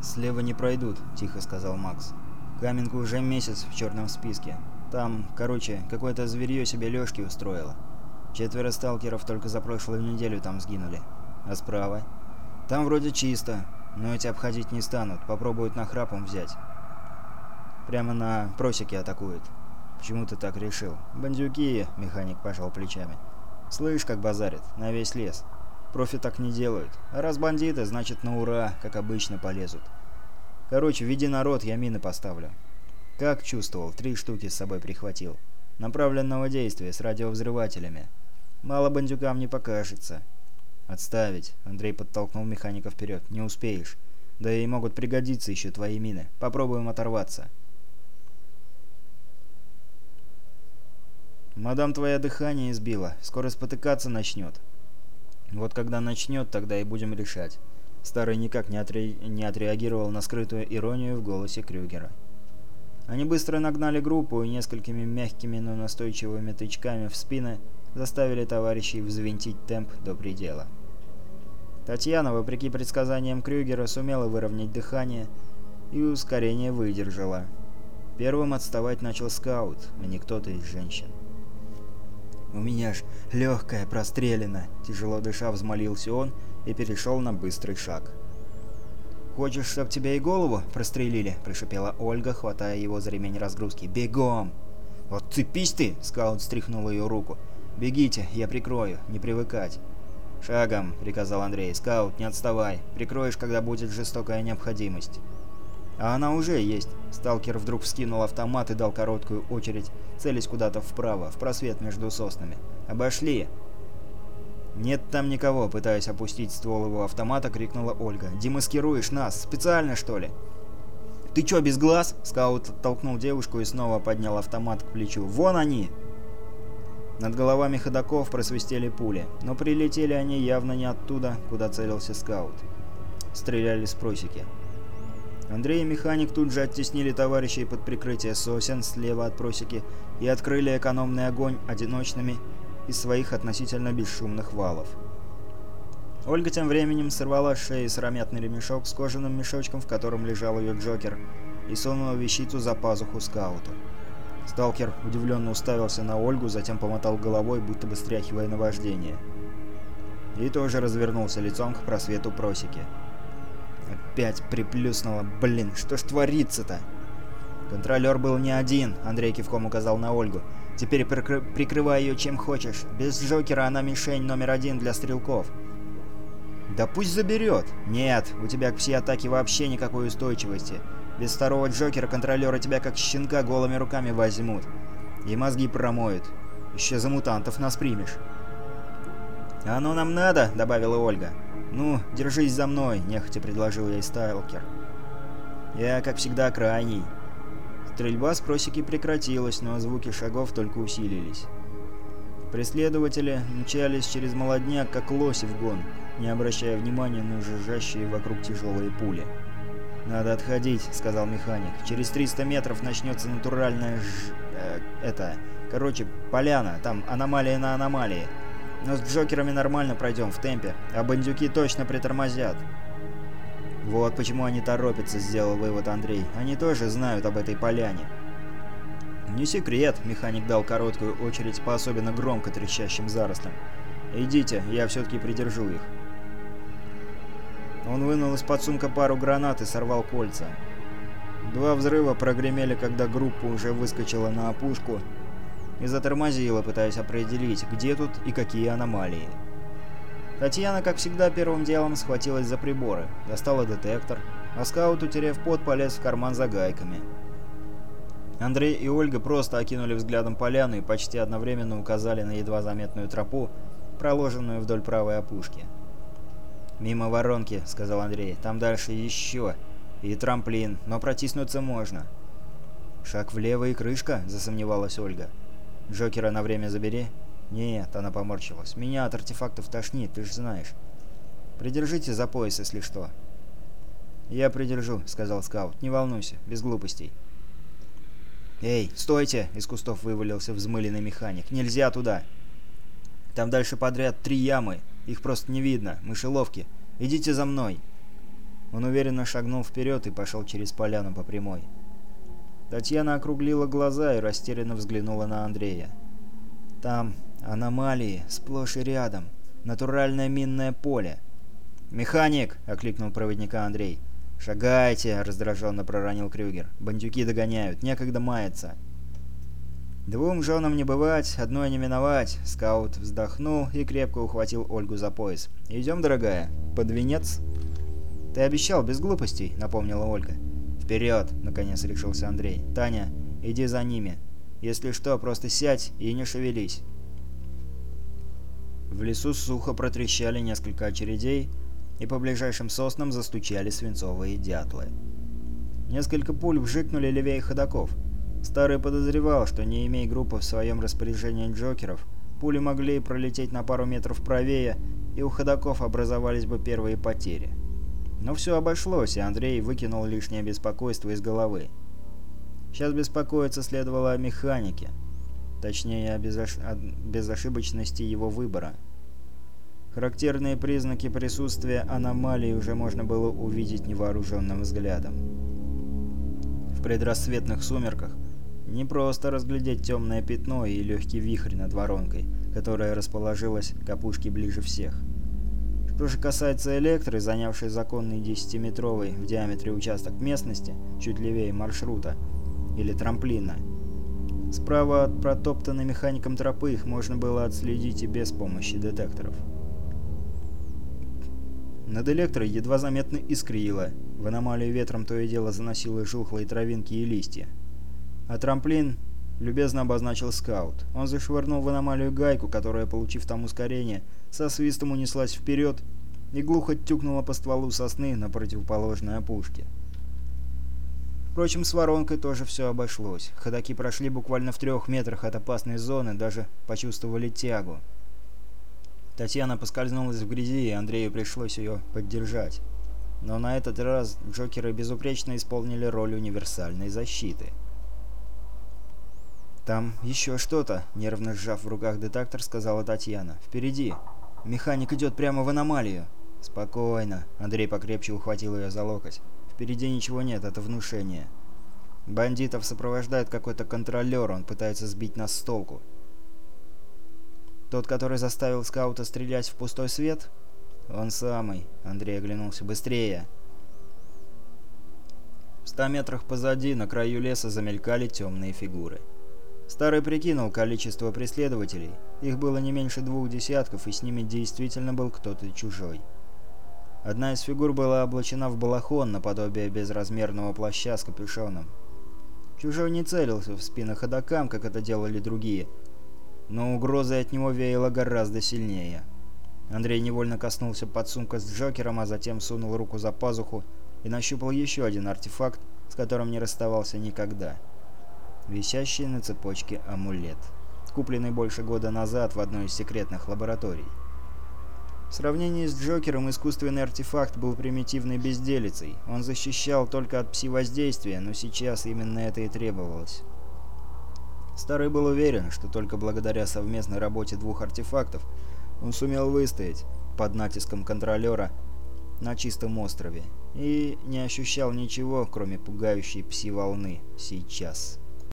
«Слева не пройдут», — тихо сказал Макс. Каменку уже месяц в черном списке. Там, короче, какое-то зверье себе лёжки устроило. Четверо сталкеров только за прошлую неделю там сгинули. А справа? Там вроде чисто, но эти обходить не станут, попробуют нахрапом взять. Прямо на просеке атакуют. Почему ты так решил? Бандюки, механик пожал плечами. Слышь, как базарит, на весь лес. Профи так не делают. Раз бандиты, значит на ура, как обычно, полезут. Короче, веди народ, я мины поставлю. Как чувствовал, три штуки с собой прихватил. Направленного действия с радиовзрывателями. Мало бандюкам не покажется. «Отставить!» — Андрей подтолкнул механика вперед. «Не успеешь. Да и могут пригодиться еще твои мины. Попробуем оторваться». «Мадам твоя дыхание избила. Скоро спотыкаться начнет. Вот когда начнет, тогда и будем решать. Старый никак не, отре... не отреагировал на скрытую иронию в голосе Крюгера. Они быстро нагнали группу и несколькими мягкими, но настойчивыми тычками в спины заставили товарищей взвинтить темп до предела. Татьяна, вопреки предсказаниям Крюгера, сумела выровнять дыхание и ускорение выдержала. Первым отставать начал скаут, а не кто-то из женщин. «У меня ж легкая прострелена!» – тяжело дыша взмолился он и перешел на быстрый шаг. «Хочешь, чтоб тебя и голову прострелили?» – прошипела Ольга, хватая его за ремень разгрузки. «Бегом!» «Отцепись ты!» – скаут стряхнул ее руку. «Бегите, я прикрою, не привыкать!» «Шагом!» – приказал Андрей. «Скаут, не отставай! Прикроешь, когда будет жестокая необходимость!» А она уже есть. Сталкер вдруг вскинул автомат и дал короткую очередь, целясь куда-то вправо, в просвет между соснами. «Обошли!» «Нет там никого», — пытаясь опустить ствол его автомата, крикнула Ольга. «Демаскируешь нас! Специально, что ли?» «Ты чё, без глаз?» — скаут толкнул девушку и снова поднял автомат к плечу. «Вон они!» Над головами ходаков просвистели пули, но прилетели они явно не оттуда, куда целился скаут. Стреляли с просеки. Андрей и механик тут же оттеснили товарищей под прикрытие сосен слева от просеки и открыли экономный огонь одиночными из своих относительно бесшумных валов. Ольга тем временем сорвала с шеи сыромятный ремешок с кожаным мешочком, в котором лежал ее Джокер, и сунула вещицу за пазуху скаута. Сталкер удивленно уставился на Ольгу, затем помотал головой, будто бы стряхивая наваждение. И тоже развернулся лицом к просвету просеки опять приплюснуло. Блин, что ж творится-то? Контролер был не один, Андрей кивком указал на Ольгу. Теперь прикры прикрывай ее чем хочешь. Без Джокера она мишень номер один для стрелков. Да пусть заберет. Нет, у тебя к пси-атаке вообще никакой устойчивости. Без второго Джокера контролеры тебя как щенка голыми руками возьмут. И мозги промоют. Еще за мутантов нас примешь. «А оно нам надо», — добавила Ольга. «Ну, держись за мной», — нехотя предложил ей Стайлкер. «Я, как всегда, крайний». Стрельба с просеки прекратилась, но звуки шагов только усилились. Преследователи мчались через молодняк, как лоси в гон, не обращая внимания на жужжащие вокруг тяжелые пули. «Надо отходить», — сказал механик. «Через 300 метров начнется натуральная ж... Э, это... Короче, поляна. Там аномалия на аномалии. Но с Джокерами нормально пройдем в темпе, а бандюки точно притормозят. Вот почему они торопятся, сделал вывод Андрей. Они тоже знают об этой поляне. Не секрет, механик дал короткую очередь по особенно громко трещащим зарослям. Идите, я все-таки придержу их. Он вынул из-под сумка пару гранат и сорвал кольца. Два взрыва прогремели, когда группа уже выскочила на опушку, и затормозила, пытаясь определить, где тут и какие аномалии. Татьяна, как всегда, первым делом схватилась за приборы, достала детектор, а скаут, утерев пот, полез в карман за гайками. Андрей и Ольга просто окинули взглядом поляну и почти одновременно указали на едва заметную тропу, проложенную вдоль правой опушки. «Мимо воронки», — сказал Андрей, — «там дальше еще. И трамплин, но протиснуться можно». «Шаг влево и крышка?» — засомневалась Ольга. «Ольга». «Джокера на время забери». «Нет», — она поморщилась. «Меня от артефактов тошнит, ты же знаешь. Придержите за пояс, если что». «Я придержу», — сказал скаут. «Не волнуйся, без глупостей». «Эй, стойте!» — из кустов вывалился взмыленный механик. «Нельзя туда!» «Там дальше подряд три ямы. Их просто не видно. Мышеловки. Идите за мной!» Он уверенно шагнул вперед и пошел через поляну по прямой. Татьяна округлила глаза и растерянно взглянула на Андрея. «Там аномалии, сплошь и рядом. Натуральное минное поле». «Механик!» — окликнул проводника Андрей. «Шагайте!» — раздраженно проронил Крюгер. «Бандюки догоняют, некогда маяться». «Двум женам не бывать, одной не миновать!» Скаут вздохнул и крепко ухватил Ольгу за пояс. «Идем, дорогая, под венец?» «Ты обещал без глупостей», — напомнила Ольга. «Ольга». «Вперед!» — наконец решился Андрей. «Таня, иди за ними. Если что, просто сядь и не шевелись». В лесу сухо протрещали несколько очередей, и по ближайшим соснам застучали свинцовые дятлы. Несколько пуль вжикнули левее ходоков. Старый подозревал, что не имея группы в своем распоряжении Джокеров, пули могли пролететь на пару метров правее, и у ходоков образовались бы первые потери. Ну, Но все обошлось, и Андрей выкинул лишнее беспокойство из головы. Сейчас беспокоиться следовало о механике, точнее о, безош... о безошибочности его выбора. Характерные признаки присутствия аномалии уже можно было увидеть невооруженным взглядом. В предрассветных сумерках не просто разглядеть темное пятно и легкий вихрь над воронкой, которая расположилась к опушке ближе всех – что же касается электры, занявшей законный 10-метровый в диаметре участок местности, чуть левее маршрута, или трамплина, справа от протоптанной механиком тропы их можно было отследить и без помощи детекторов. Над электрой едва заметно искрило, в аномалию ветром то и дело заносило жухлые травинки и листья. А трамплин Любезно обозначил скаут. Он зашвырнул в аномалию гайку, которая, получив там ускорение, со свистом унеслась вперед и глухо тюкнула по стволу сосны на противоположной опушке. Впрочем, с воронкой тоже все обошлось. Ходаки прошли буквально в трех метрах от опасной зоны, даже почувствовали тягу. Татьяна поскользнулась в грязи, и Андрею пришлось ее поддержать. Но на этот раз Джокеры безупречно исполнили роль универсальной защиты – «Там еще что-то», — нервно сжав в руках детектор, сказала Татьяна. «Впереди. Механик идет прямо в аномалию». «Спокойно», — Андрей покрепче ухватил ее за локоть. «Впереди ничего нет, это внушение». «Бандитов сопровождает какой-то контролер, он пытается сбить нас с толку». «Тот, который заставил скаута стрелять в пустой свет?» «Он самый», — Андрей оглянулся. «Быстрее!» В ста метрах позади, на краю леса, замелькали темные фигуры. Старый прикинул количество преследователей. Их было не меньше двух десятков, и с ними действительно был кто-то чужой. Одна из фигур была облачена в балахон, наподобие безразмерного плаща с капюшоном. Чужой не целился в спины ходокам, как это делали другие, но угроза от него веяла гораздо сильнее. Андрей невольно коснулся подсумка с Джокером, а затем сунул руку за пазуху и нащупал еще один артефакт, с которым не расставался никогда — висящий на цепочке амулет, купленный больше года назад в одной из секретных лабораторий. В сравнении с Джокером искусственный артефакт был примитивной безделицей. Он защищал только от пси-воздействия, но сейчас именно это и требовалось. Старый был уверен, что только благодаря совместной работе двух артефактов он сумел выстоять под натиском контролера на чистом острове и не ощущал ничего, кроме пугающей пси-волны сейчас.